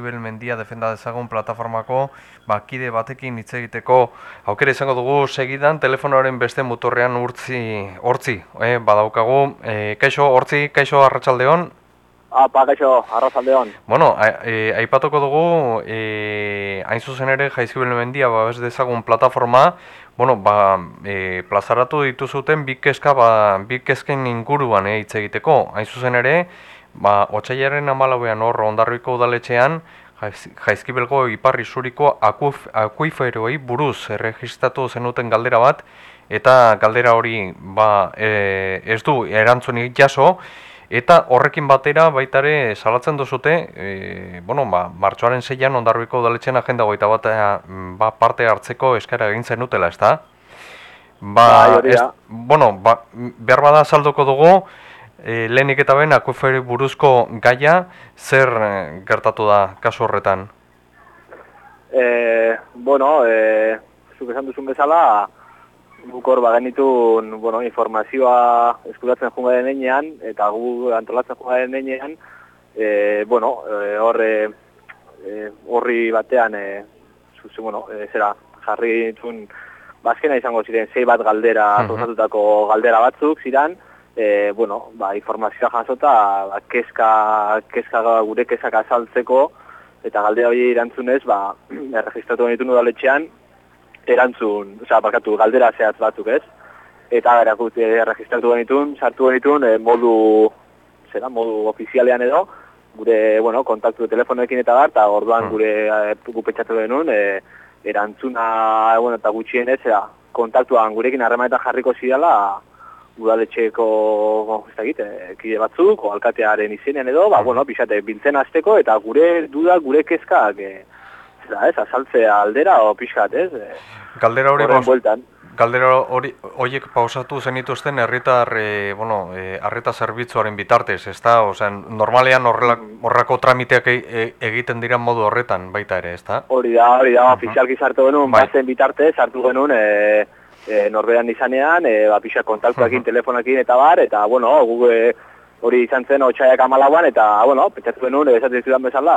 Ibel Mendia defenda dezagun plataformako bakide batekin hitz egiteko aukera izango dugu segidan telefonoaren beste muturrean urtzi hortzi eh, badaukagu eh, kaixo hortzi kaixo arratsaldeon Apa, kaixo, arrazaldeon. Bueno, e, aipatuko dugu, e, hain zuzen ere, jaizkibel mendia, ba, ez dezagun plataforma, bueno, ba, e, plazaratu dituzuten bi kezka, ba, bi kezken inguruan hitz egiteko. Hain zuzen ere, ba, otxailaren amalauean hor ondarriko udaletxean, jaizkibelgo iparri zuriko akuiferoi buruz erregistratu zenuten galdera bat, eta galdera hori ba, e, ez du erantzunik jaso, Eta horrekin batera baitare salatzen duzute, e, bueno, ba, martxoaren zeian ondarbiko udaletxen agenda goita bat ba, parte hartzeko eskara egin zen utela, ez da? Ba, bai, ez, bueno, ba, behar bada salduko dugu, e, lehenik eta ben akuiferi buruzko gaia, zer e, gertatu da kasu horretan? E, bueno, e, zuk esan duzun bezala, Bukor bagenitun bueno, informazioa eskuratzen junga den eta gu antolatzen junga den einean, e, bueno, e, horre, e, horri batean, e, zuzu, bueno, e, zera, jarri ditun, bazkena izango ziren, zei bat galdera, uh galdera batzuk ziren, e, bueno, ba, informazioa jasota, ba, keska, keska gure kesak azaltzeko, eta galdera hori irantzunez, ba, erregistratu genitun udaletxean, erantzun, oza, bakatu, galdera zehatz batzuk ez, eta erakut erregistratu genitun, sartu genitun, e, modu, zera, modu ofizialean edo, gure, bueno, kontaktu telefonoekin eta gar, eta orduan hmm. gure e, gupetxatu genuen, e, erantzuna, e, bueno, eta gutxien ez, eta kontaktuan gurekin harremanetan jarriko zidala, udaletxeko, ez da egite, kide batzuk, o alkatearen izenean edo, ba, hmm. bueno, pixate, biltzen azteko, eta gure duda, gure kezkak, e, da, ez, azaltzea aldera o pixkat, ez? Galdera hori bueltan. Galdera hori horiek pausatu zenituzten herritar e, bueno, e, arreta zerbitzuaren bitartez, ezta? Osea, normalean mm. horrako tramiteak e, e, egiten dira modu horretan baita ere, ezta? Hori da, hori da, ofizialki sartu genuen, bai. bazen bitartez, sartu genuen e, e, norberan izanean, e, ba, pixak kontaktuakin, telefonakin eta bar, eta, bueno, gu, e, hori izan zen otxaiak amalauan, eta, bueno, pentsatu genuen, esatzen zidan bezala,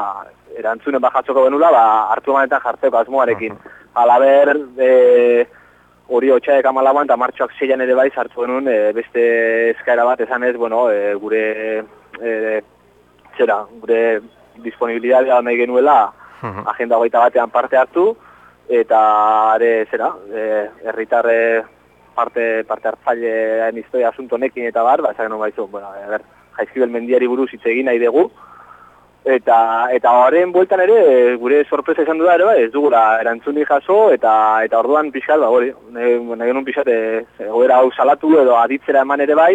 erantzunen bajatzoko benula, ba, hartu emanetan jartzeko asmoarekin. Alaber, e, hori otxaek amalagoan eta martxoak zeian ere bai hartu genuen e, beste eskaera bat esan ez, bueno, e, gure, e, zera, gure disponibilidadea nahi genuela agenda goita batean parte hartu, eta are, zera, e, erritarre parte, parte hartzailean historia asunto nekin eta bar, ba, esan baizu, bueno, a ber, jaizkibel mendiari buruz hitz egin nahi dugu, Eta eta horren bueltan ere gure sorpresa izan da ere bai, ez dugula erantzuni jaso eta eta orduan pixkat ba hori, nahi genuen pixkat egoera hau salatu edo aditzera eman ere bai,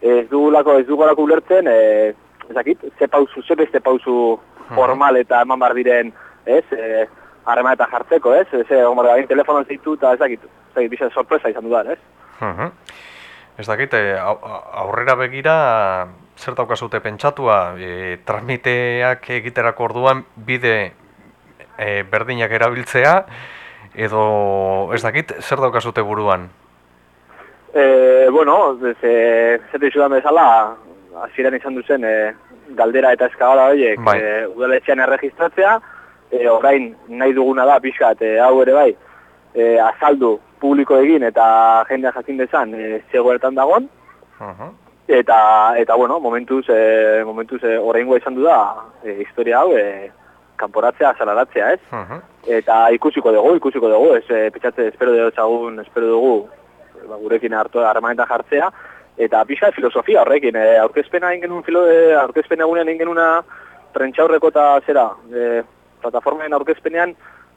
ez dugulako ez dugulako ulertzen, e, ezakit, ze pauzu, ze beste pauzu formal eta eman bar diren, ez, e, harrema eta jartzeko, ez, ez, egon bar gain telefono zitu eta ezakit, ezakit, pixkat sorpresa izan du da, ez. Ez dakit, e, aurrera begira, zer daukazute pentsatua, e, transmiteak egiterako orduan bide e, berdinak erabiltzea, edo ez dakit, zer daukazute buruan? E, bueno, zer dizudan bezala, hasieran izan duzen e, galdera eta eskabala horiek bai. e, udaletxean erregistratzea, e, orain nahi duguna da pixkat, e, hau ere bai, e, azaldu publiko egin eta jendea jakin dezan e, zegoetan dagon, uh Eta, eta bueno, momentuz, e, momentuz e, oraingoa izan du da, e, historia hau, e, kanporatzea, salaratzea, ez? Eta ikusiko dugu, ikusiko dugu, ez, e, petxatze, espero dugu, txagun, espero dugu, ba, gurekin hartu armanetan jartzea, eta pixka filosofia horrekin, e, aurkezpena ingen filo, e, aurkezpena egunean ingen una prentxaurreko eta zera, e, plataformaen aurkezpenean,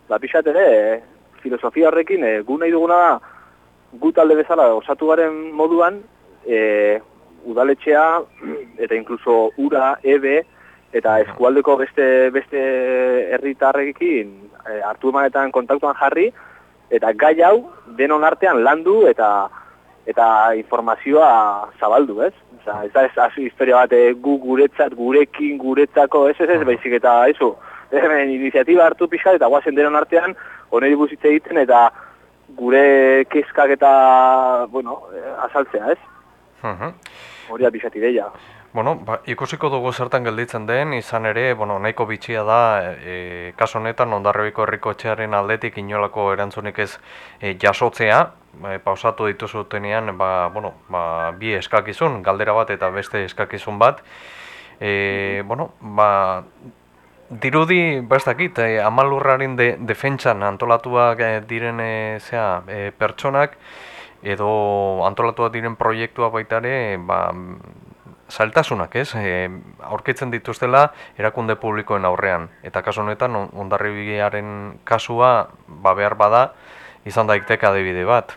ba, pixat ere, e, filosofia horrekin, e, gu nahi duguna da, gu talde bezala, osatu garen moduan, e, udaletxea eta inkluso ura, ebe eta eskualdeko beste beste herritarrekin e, hartu emanetan kontaktuan jarri eta gai hau denon artean landu eta eta informazioa zabaldu, ez? Osea, ez da ez historia bat gu guretzat, gurekin, guretzako, ez ez ez, baizik eta ezu, hemen iniziatiba hartu pixka eta guazen denon artean, oneri buzitze egiten eta gure kezkak eta, bueno, e, azaltzea, ez? Uh -huh. Hori abizati deia. Bueno, ba, ikusiko dugu zertan gelditzen den, izan ere, bueno, nahiko bitxia da, e, kaso honetan, ondarribiko herriko etxearen aldetik inolako erantzunik ez e, jasotzea, e, pausatu dituzutenean, ba, bueno, ba, bi eskakizun, galdera bat eta beste eskakizun bat, e, bueno, ba, dirudi, ba ez dakit, e, amalurraren de, defentsan antolatuak e, diren e, zea, e, pertsonak, edo antolatuak diren proiektua baitare, ba, saltasunak, ez? E, aurkitzen dituztela erakunde publikoen aurrean. Eta kasu honetan, ondarribiaren kasua, ba behar bada, izan daiteke adibide bat.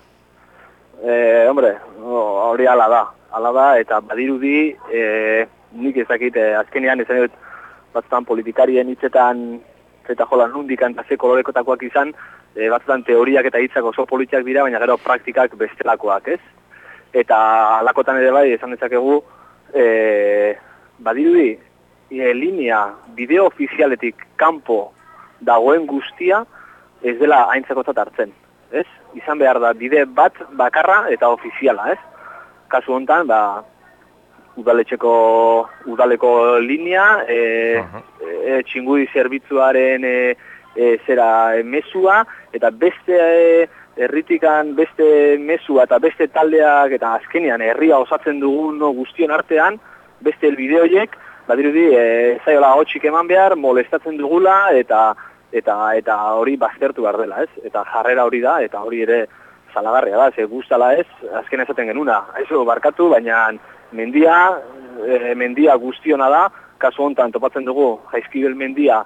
E, hombre, hori ala da. Ala da, eta badirudi, e, nik ezakit, e, azkenean izan dut, batzutan politikarien hitzetan, eta jola nundik antase kolorekotakoak izan, e, batzutan teoriak eta hitzak oso politiak dira, baina gero praktikak bestelakoak, ez? Eta alakotan ere bai, esan dezakegu, e, badirudi, e, linea bideo ofizialetik kanpo dagoen guztia ez dela haintzakotzat hartzen. Ez? Izan behar da bide bat bakarra eta ofiziala, ez? Kasu hontan, ba, udaletxeko udaleko linea, e, e, txingudi zerbitzuaren e, e, zera e, mesua, eta beste e, herritikan beste mesua eta beste taldeak eta azkenean herria osatzen dugun no, guztion artean, beste elbideoiek, badirudi, e, zaiola hotxik eman behar, molestatzen dugula eta eta eta hori baztertu behar dela, ez? Eta jarrera hori da, eta hori ere zalagarria da, ze guztala ez, azken ezaten genuna. Aizu, barkatu, baina mendia, e, mendia guztiona da, kasu hontan topatzen dugu, jaizkibel mendia,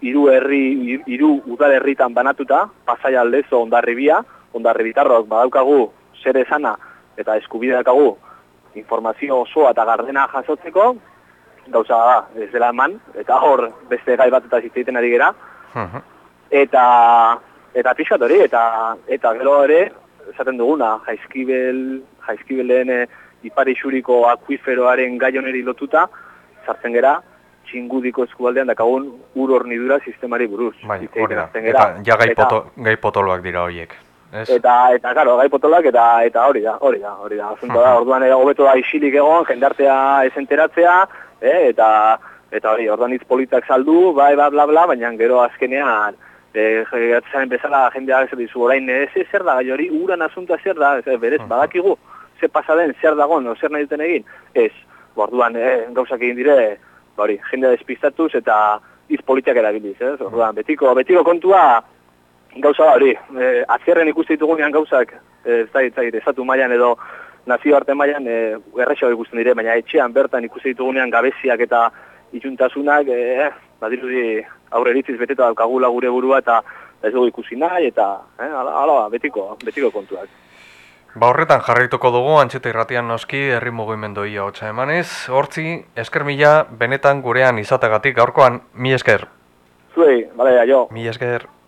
hiru herri hiru udalerritan banatuta, Pasaia aldezo ondarribia, ondarribitarrok badaukagu zer esana eta eskubideakagu informazio osoa eta gardena jasotzeko, gauza da, ez dela eman, eta hor beste gai bat eta zitzeiten ari gera, eta eta pixat hori, eta, eta gero ere, esaten duguna, jaizkibel, jaizkibeleen e, ipari xuriko akuiferoaren gaioneri lotuta, sartzen gera, txingudiko eskubaldean dakagun ur hornidura sistemari buruz. Bai, hori da. Eta ja gai, eta, poto, gai potoloak dira horiek. Ez? Eta, eta, karo, gai potoloak eta, eta hori da, hori da, hori da. Asunto da, orduan ega hobeto da isilik egon, jendartea esenteratzea, eh, eta, eta hori, orduan hitz politak saldu, bai, bla, bla, bla, baina gero azkenean, eh, jatzen bezala jendea ez dizu orain, ez zer da, gai hori, uran asunta zer da, ez, berez, badakigu, ze pasaden, zer dagoen, o zer nahi duten egin, ez, orduan, eh, gauzak egin dire, hori, jendea despistatuz eta iz politiak erabiliz, ez? Orduan, betiko, betiko kontua gauza da hori, e, atzerren ikuste ditugunean gauzak, da, ez da, ezatu mailan edo nazio arte mailan e, errexo ikusten dire, baina etxean bertan ikuste ditugunean gabeziak eta itxuntasunak, e, badirudi aurre beteta daukagula gure burua eta ez dugu ikusi nahi eta, eh, ala, ala, betiko, betiko kontuak. Ba horretan jarraituko dugu, antxeta irratian noski, herri mugimendu ia hotxa emanez. Hortzi, esker mila, benetan gurean izatagatik, gaurkoan, mi esker. Zuei, bale, jo. Mi esker.